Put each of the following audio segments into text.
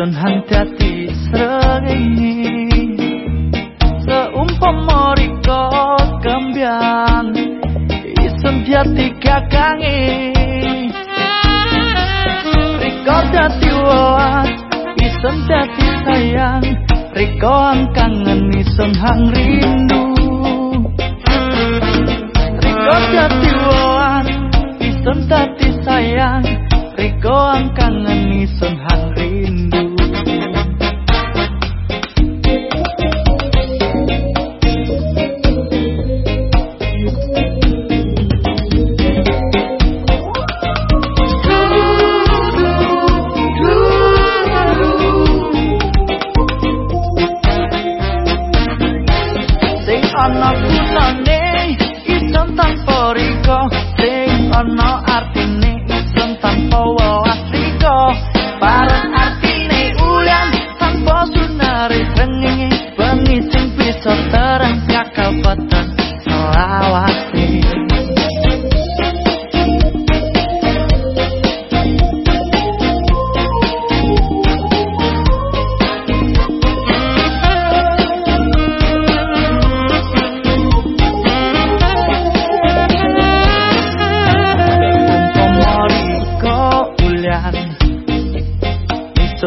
Sun hati serengi Seumpama riko kembiang Isun jati kakangi Riko jati wawat Isun jati sayang. Riko ang kangen Isun hang rindu. Riko jati wawat Isun jati sayang. Riko ang kangen Isun hang rindu ana artine isun tanpa wasriko bareng artine ulan tanpa sunare srengenge bengi sing bisa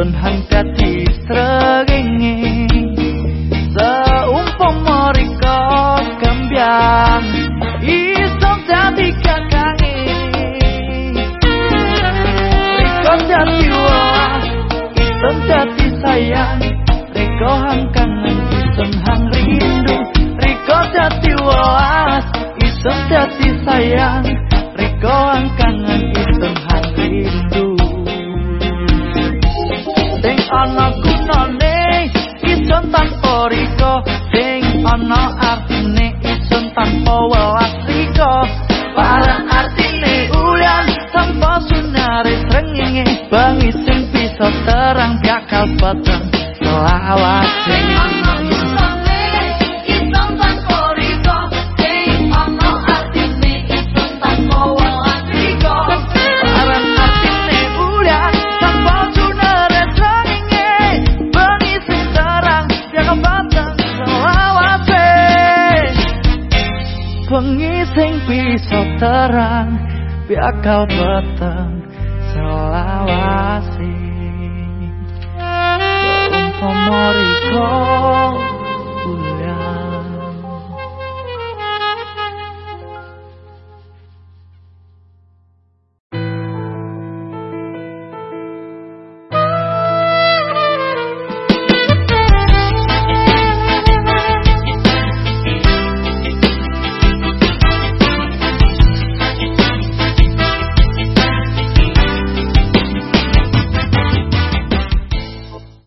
sun hangkati srengenge. Seumpama riko kembiang Isom jadi kakange Riko jadi wah Isom jadi sayang. Riko hang kangen Isom hang rindu. Riko jadi wah Isom jadi sayang. Riko hang terang bakal peteng selawat. Sing ana gunane isun tanpa